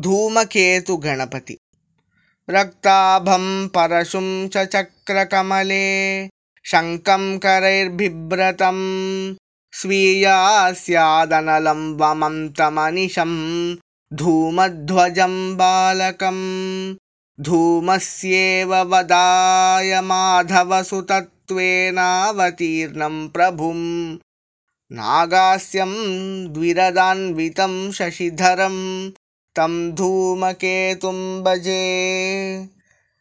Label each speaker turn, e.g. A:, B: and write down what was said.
A: धूमकेतुगणपति। रक्ताभं परशुं च चक्रकमले शङ्कं करैर्बिभ्रतं स्वीयास्यादनलं वमन्तमनिशं धूमध्वजं बालकम्। धूमस्येव वदाय माधवसुतत्वेनावतीर्णं प्रभुं नागास्यं द्विरदान्वितं शशिधरं तं धूमकेतुं भजे।